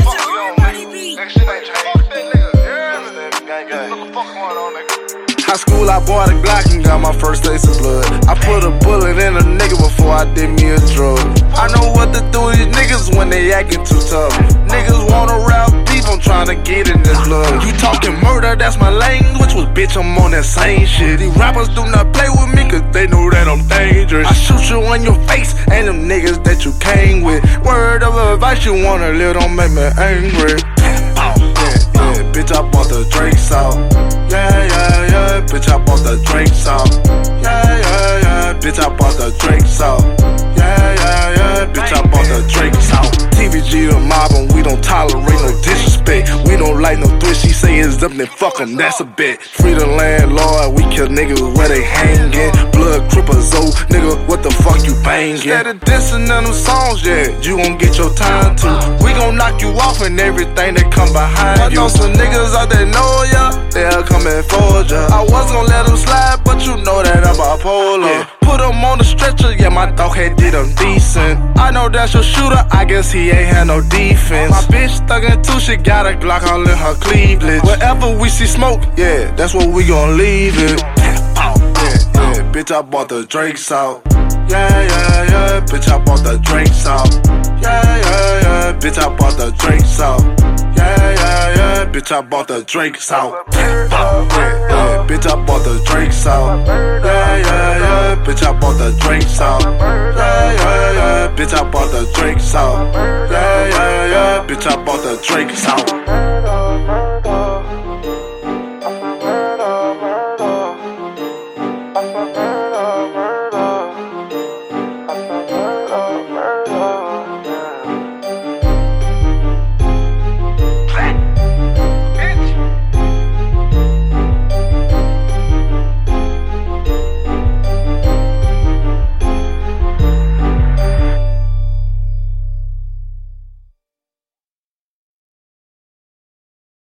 fuck we on, nigga. That shit ain't changed. Fuck that nigga. Yeah, gang, gang. What the fuck going on, nigga? High school, I bought a Glock and got my first taste of blood. I put a bullet in a nigga before I did me a drug. I know what to do with these niggas when they acting too tough. Niggas wanna rap beef, I'm tryna get in this blood. You talking murder, that's my language. Bitch, I'm on that same shit. These rappers do not play with me cause they know that I'm dangerous. I shoot you in your face and them niggas that you came with. Word of advice, you wanna live, don't make me angry. Yeah, yeah, bitch, I bought the drinks out. Yeah, yeah, yeah, bitch, I bought the drinks out. Yeah, yeah, yeah, bitch, I bought the drinks out. Yeah, yeah, yeah, bitch, I bought the drinks out. TVG the mob and we don't tolerate no disrespect. We don't like no threat. She say it's up, then fuck 'em, that's a bet. Free the landlord, we kill niggas where they hangin'. Blood crippers, oh, nigga, what the fuck you bangin'? Instead of dissing on them songs, yeah, you gon' get your time too. We gon' knock you off and everything that come behind you. I know some niggas out there know ya, my dog had did him decent. I know that's your shooter, I guess he ain't had no defense. My bitch thuggin' too, she got a Glock all in her cleavage. Wherever we see smoke, yeah, that's where we gon' leave it. Yeah, yeah, bitch, I bought the drinks out. Yeah, yeah, yeah, bitch, I bought the drinks out. Yeah, yeah, yeah, bitch, I bought the drinks out. Yeah, yeah, yeah, bitch, I bought the drinks out. Yeah, yeah, bitch, I bought the drinks out. Yeah, yeah, yeah, bitch, I bought the drinks out. Yeah, yeah, yeah, bitch, I bought the drinks out. Yeah, yeah, yeah, bitch, I bought the drinks out.